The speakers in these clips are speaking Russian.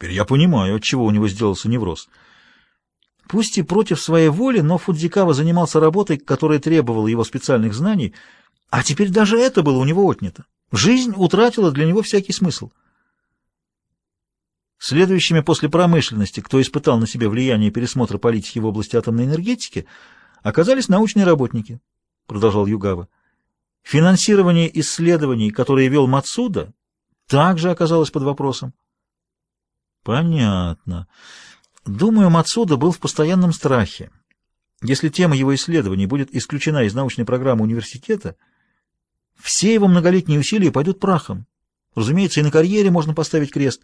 Теперь я понимаю, от чего у него сделался невроз. Пусть и против своей воли, но Фудзикава занимался работой, которая требовала его специальных знаний, а теперь даже это было у него отнято. Жизнь утратила для него всякий смысл. Следующими после промышленности, кто испытал на себе влияние пересмотра политики в области атомной энергетики, оказались научные работники, продолжал Югава. Финансирование исследований, которые вел Мацуда, также оказалось под вопросом. Понятно. Думаю, Мацуда был в постоянном страхе. Если тема его исследований будет исключена из научной программы университета, все его многолетние усилия пойдут прахом. Разумеется, и на карьере можно поставить крест.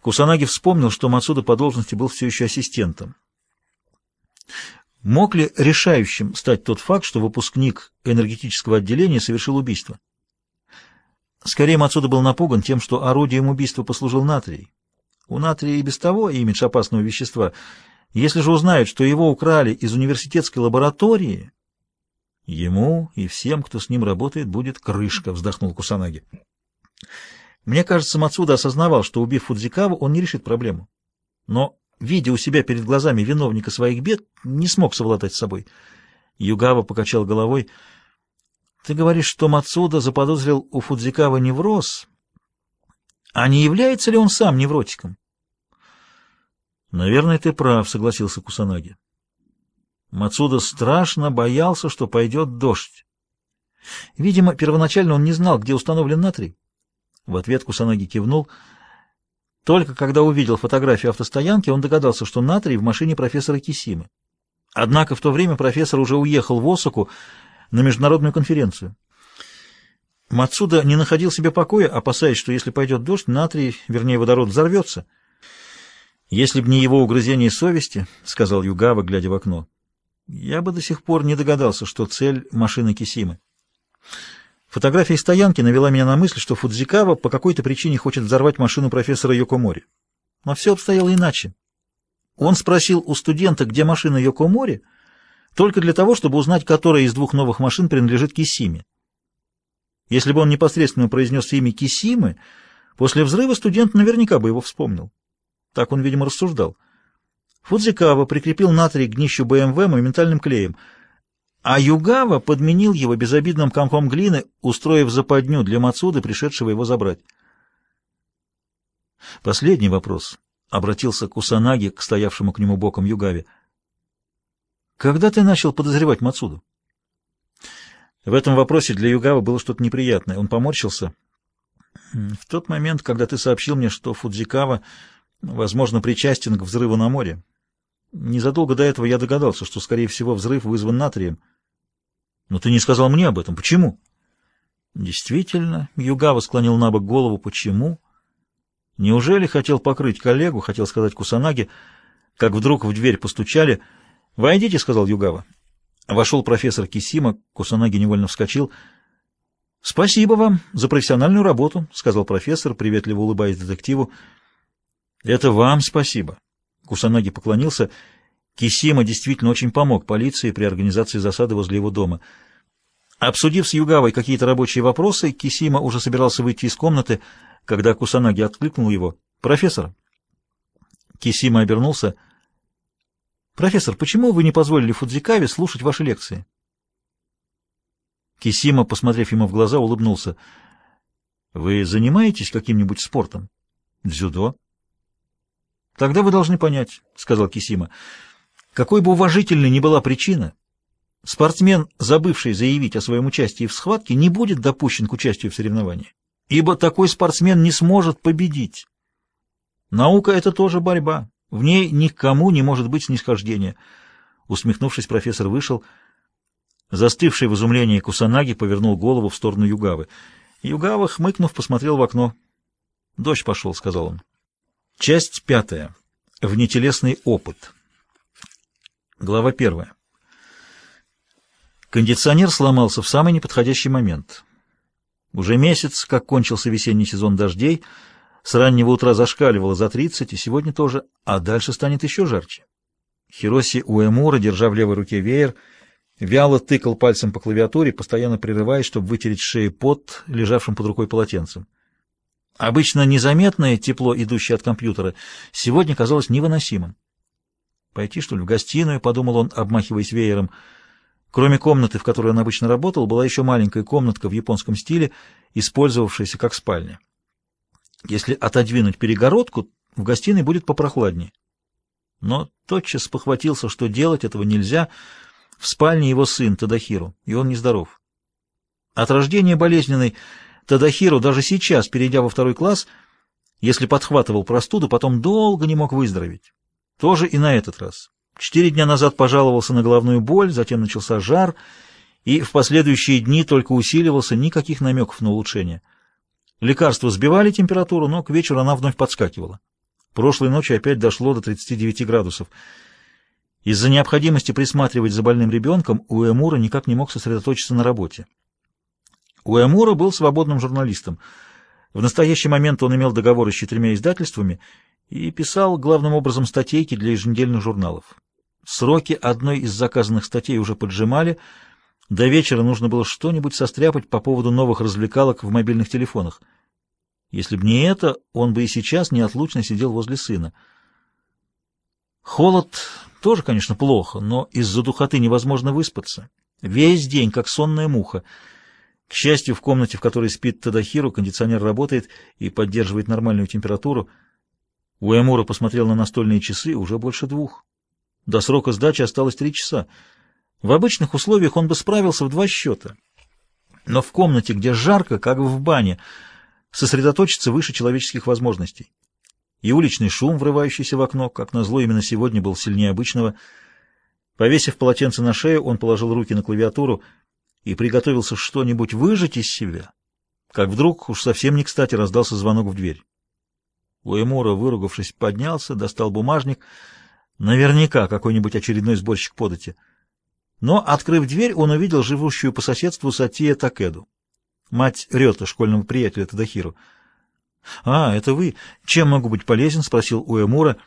Кусанаги вспомнил, что Мацуда по должности был все еще ассистентом. Мог ли решающим стать тот факт, что выпускник энергетического отделения совершил убийство? Скорее, Мацуда был напуган тем, что орудием убийства послужил натрий. У натрия и без того имидж опасного вещества. Если же узнают, что его украли из университетской лаборатории, ему и всем, кто с ним работает, будет крышка, вздохнул Кусанаги. Мне кажется, Мацуда осознавал, что, убив Фудзикаву, он не решит проблему. Но видя у себя перед глазами виновника своих бед, не смог совладать с собой. Югава покачал головой. «Ты говоришь, что Мацуда заподозрил у Фудзикава невроз, а не является ли он сам невротиком?» «Наверное, ты прав», — согласился Кусанаги. Мацуда страшно боялся, что пойдет дождь. Видимо, первоначально он не знал, где установлен натрий. В ответ Кусанаги кивнул — только когда увидел фотографию автостоянки, он догадался, что натрий в машине профессора Кисимы. Однако в то время профессор уже уехал в Осаку на международную конференцию. Мацуда не находил себе покоя, опасаясь, что если пойдет дождь, натрий, вернее водород, взорвется. «Если б не его угрызение совести», — сказал Югава, глядя в окно, — «я бы до сих пор не догадался, что цель — машины Кисимы». Фотография стоянки навела меня на мысль, что Фудзикава по какой-то причине хочет взорвать машину профессора Йокомори. Но все обстояло иначе. Он спросил у студента, где машина Йокомори, только для того, чтобы узнать, которая из двух новых машин принадлежит Кисиме. Если бы он непосредственно произнес имя Кисимы, после взрыва студент наверняка бы его вспомнил. Так он, видимо, рассуждал. Фудзикава прикрепил натрий к днищу БМВ моментальным клеем — а Югава подменил его безобидным комком глины, устроив западню для Мацуды, пришедшего его забрать. Последний вопрос. Обратился Кусанаги к стоявшему к нему боком Югаве. Когда ты начал подозревать Мацуду? В этом вопросе для Югава было что-то неприятное. Он поморщился. В тот момент, когда ты сообщил мне, что Фудзикава, возможно, причастен к взрыву на море. Незадолго до этого я догадался, что, скорее всего, взрыв вызван натрием. Но ты не сказал мне об этом. Почему? Действительно, Югава склонил на бок голову. Почему? Неужели хотел покрыть коллегу, хотел сказать Кусанаги, как вдруг в дверь постучали. «Войдите», — сказал Югава. Вошел профессор Кисима, Кусанаги невольно вскочил. «Спасибо вам за профессиональную работу», — сказал профессор, приветливо улыбаясь детективу. «Это вам спасибо». Кусанаги поклонился. Кисима действительно очень помог полиции при организации засады возле его дома. Обсудив с Югавой какие-то рабочие вопросы, Кисима уже собирался выйти из комнаты, когда Кусанаги откликнул его. «Профессор!» Кисима обернулся. «Профессор, почему вы не позволили Фудзикаве слушать ваши лекции?» Кисима, посмотрев ему в глаза, улыбнулся. «Вы занимаетесь каким-нибудь спортом?» «Дзюдо». «Тогда вы должны понять», — сказал Кисима. Какой бы уважительной ни была причина, спортсмен, забывший заявить о своем участии в схватке, не будет допущен к участию в соревновании, ибо такой спортсмен не сможет победить. Наука — это тоже борьба, в ней никому не может быть снисхождения. Усмехнувшись, профессор вышел. Застывший в изумлении Кусанаги повернул голову в сторону Югавы. Югава, хмыкнув, посмотрел в окно. «Дождь пошел», — сказал он. Часть пятая. Внетелесный опыт. Глава первая. Кондиционер сломался в самый неподходящий момент. Уже месяц, как кончился весенний сезон дождей, с раннего утра зашкаливало за 30, и сегодня тоже, а дальше станет еще жарче. Хироси Уэмура, держа в левой руке веер, вяло тыкал пальцем по клавиатуре, постоянно прерываясь, чтобы вытереть с шеи пот, лежавшим под рукой полотенцем. Обычно незаметное тепло, идущее от компьютера, сегодня казалось невыносимым. «Пойти, что ли, в гостиную?» — подумал он, обмахиваясь веером. Кроме комнаты, в которой он обычно работал, была еще маленькая комнатка в японском стиле, использовавшаяся как спальня. Если отодвинуть перегородку, в гостиной будет попрохладнее. Но тотчас похватился, что делать этого нельзя. В спальне его сын Тадахиру, и он нездоров. От рождения болезненный Тадахиру даже сейчас, перейдя во второй класс, если подхватывал простуду, потом долго не мог выздороветь. Тоже и на этот раз. Четыре дня назад пожаловался на головную боль, затем начался жар, и в последующие дни только усиливался, никаких намеков на улучшение. Лекарства сбивали температуру, но к вечеру она вновь подскакивала. Прошлой ночью опять дошло до 39 градусов. Из-за необходимости присматривать за больным ребенком Уэмура никак не мог сосредоточиться на работе. Уэмура был свободным журналистом. В настоящий момент он имел договоры с четырьмя издательствами и писал главным образом статейки для еженедельных журналов. Сроки одной из заказанных статей уже поджимали, до вечера нужно было что-нибудь состряпать по поводу новых развлекалок в мобильных телефонах. Если б не это, он бы и сейчас неотлучно сидел возле сына. Холод тоже, конечно, плохо, но из-за духоты невозможно выспаться. Весь день, как сонная муха. К счастью, в комнате, в которой спит Тадахиру, кондиционер работает и поддерживает нормальную температуру. Уэмура посмотрел на настольные часы, уже больше двух. До срока сдачи осталось три часа. В обычных условиях он бы справился в два счета. Но в комнате, где жарко, как в бане, сосредоточиться выше человеческих возможностей. И уличный шум, врывающийся в окно, как назло, именно сегодня был сильнее обычного. Повесив полотенце на шею, он положил руки на клавиатуру и приготовился что-нибудь выжать из себя, как вдруг уж совсем не кстати раздался звонок в дверь. Уэмура, выругавшись, поднялся, достал бумажник, наверняка какой-нибудь очередной сборщик подати. Но, открыв дверь, он увидел живущую по соседству Сатия Такеду мать Рёта, школьного приятеля Тадахиру. «А, это вы. Чем могу быть полезен?» — спросил Уэмура,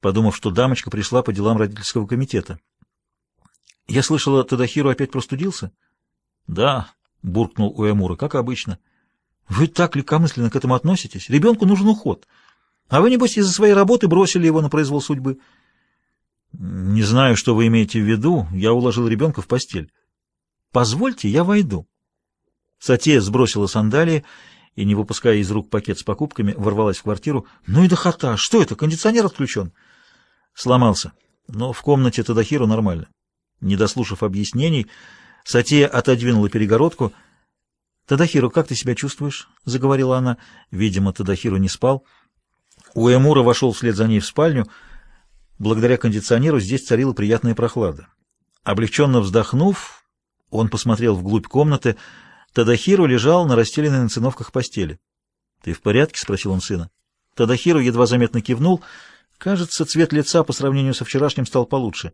подумав, что дамочка пришла по делам родительского комитета. «Я слышала, Тадахиру опять простудился?» «Да», — буркнул Уэмура, — «как обычно». «Вы так легкомысленно к этому относитесь? Ребенку нужен уход. А вы, небось, из-за своей работы бросили его на произвол судьбы». «Не знаю, что вы имеете в виду. Я уложил ребенка в постель». «Позвольте, я войду». Сатея сбросила сандалии и, не выпуская из рук пакет с покупками, ворвалась в квартиру. «Ну и дохота! Что это? Кондиционер отключен!» Сломался. Но в комнате Тадахиру нормально. Не дослушав объяснений, Сатея отодвинула перегородку. «Тадахиру, как ты себя чувствуешь?» — заговорила она. Видимо, Тадахиру не спал. Уэмура вошел вслед за ней в спальню. Благодаря кондиционеру здесь царила приятная прохлада. Облегченно вздохнув, он посмотрел вглубь комнаты — Тадахиру лежал на расстеленной на циновках постели. «Ты в порядке?» — спросил он сына. Тадахиру едва заметно кивнул. Кажется, цвет лица по сравнению со вчерашним стал получше.